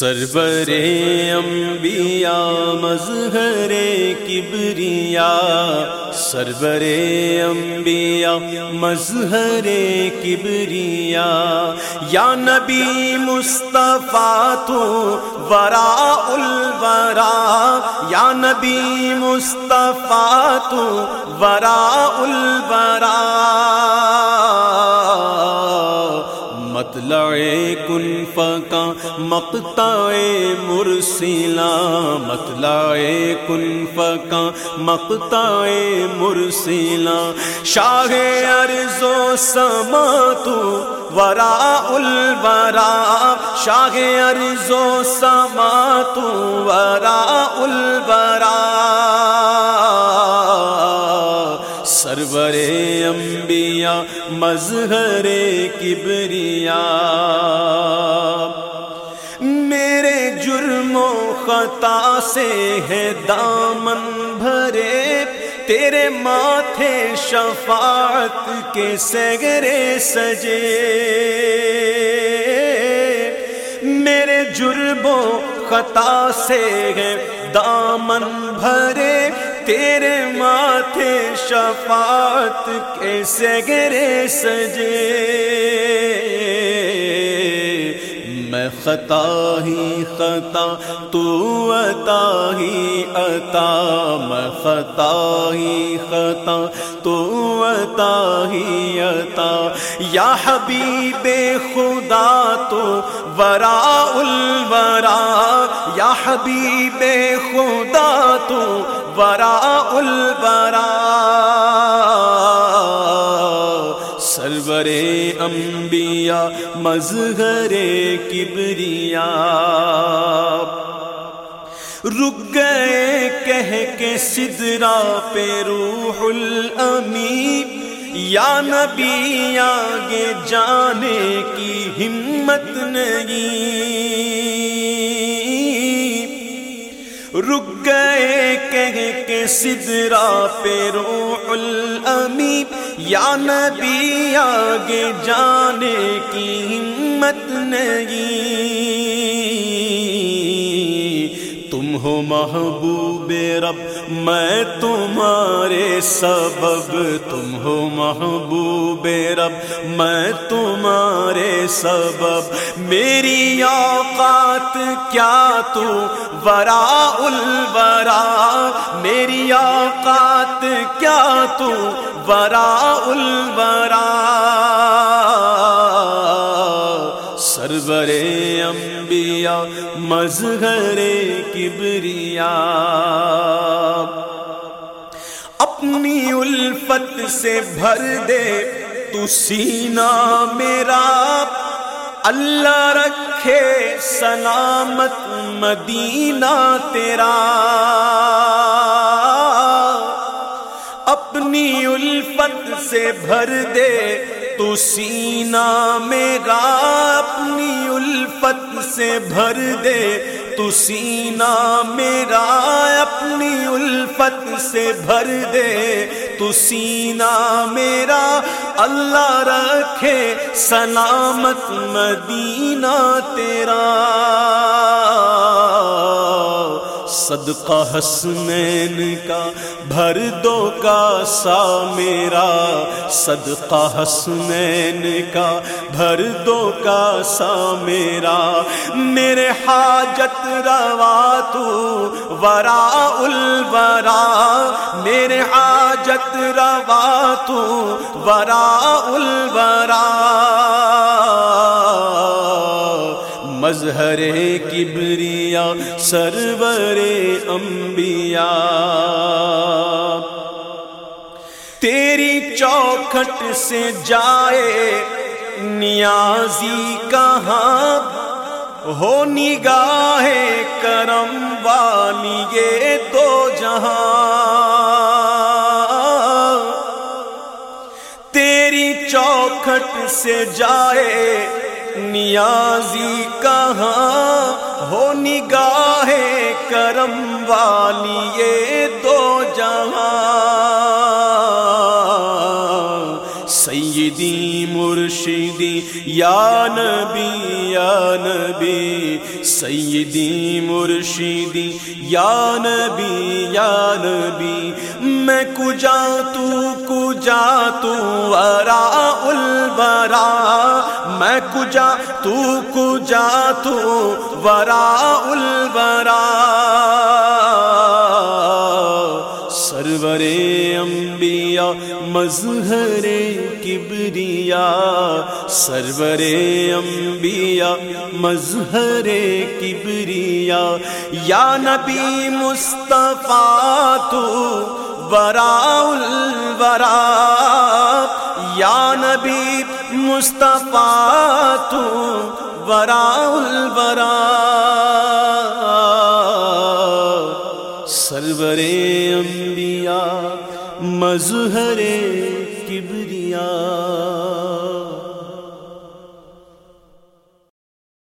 سربر انبیاء، مظہر کبریا۔ سربر انبیاء، مظہر کبریا۔ یا نبی مصطفیٰ، تو ورا الورا۔ یا نبی مصطفیٰ، تو ورا الورا۔ مطلع کن فکا مقطع مرسلا مطلع کن فکا مقطع مرسلا شاہ ارض و سما تو ورا الورا شاہ ارض و سما تو ورا الورا سرور انبیاء، مظہر کبریا۔ میرے جرم و خطا سے ہے دامن بھرے۔ تیرے ماتھے شفاعت کے سگرے سجے۔ میرے جرم و خطا سے ہے دامن بھرے۔ تیرے ماتھے شفاعت کیسے گرے سجے۔ میں خطا ہی خطا، تو عطا ہی عطا۔ میں خطا ہی خطا، تو عطا ہی عطا۔ یا حبیب خدا، تو ورا الورا۔ یا حبیب خدا، تو ورا الورا سرور انبیاء، مظہر کبریا رک گئے کہہ کے سدرا پہ روح الامی یا نبی، آگے جانے کی ہمت نہیں. رک سدرا پہ روح الامی یا نبی آگے جانے کی ہمت نہیں۔ ہو محبوب رب، میں تمہارے سبب، تم ہو محبوب رب، میں تمہارے سبب۔ میری اوقات کیا تو؟ ورا الورا۔ میری اوقات کیا تو؟ ورا الورا۔ سرور انبیاء، مظہر کبریا۔ اپنی الفت سے بھر دے تو سینہ میرا۔ اللہ رکھے سلامت مدینہ تیرا۔ اپنی الفت سے بھر دے تو سینہ میرا اپنی الفت سے بھر دے۔ تو سینہ میرا اپنی الفت سے بھر دے۔ تو سینہ میرا اللہ رکھے۔ سلامت مدینہ تیرا۔ صدقہ حسنین کا، بھر دو کا سا میرا۔ صدقہ حسنین کا، بھر دو کا سا میرا۔ میرے حاجت روا تو ورا الورا۔ میرے حاجت روا تو ورا الورا۔ مظہر کبریا، سرور انبیاء۔ تیری چوکھٹ سے جائے نیازی کہاں؟ ہو نگاہ کرم والی یہ تو جہاں۔ تیری چوکھٹ سے جائے نیازی کہاں ہو نگاہ کرم والی؟ یہ دو جہاں سیدی یا نبی یا نبی، سیدی مرشدی یا نبی یا نبی، میں کجا تو کجا تو، ورا الورا، میں کجا تو کجا تو، ورا الورا۔ سرور انبیاء، مظہر کبریا۔ سرور انبیاء، مظہر کبریا۔ یا نبی مصطفیٰ، تو ورا الورا۔ یا نبی مصطفیٰ، تو ورا الورا۔ سرور انبیاء مظہر کبریا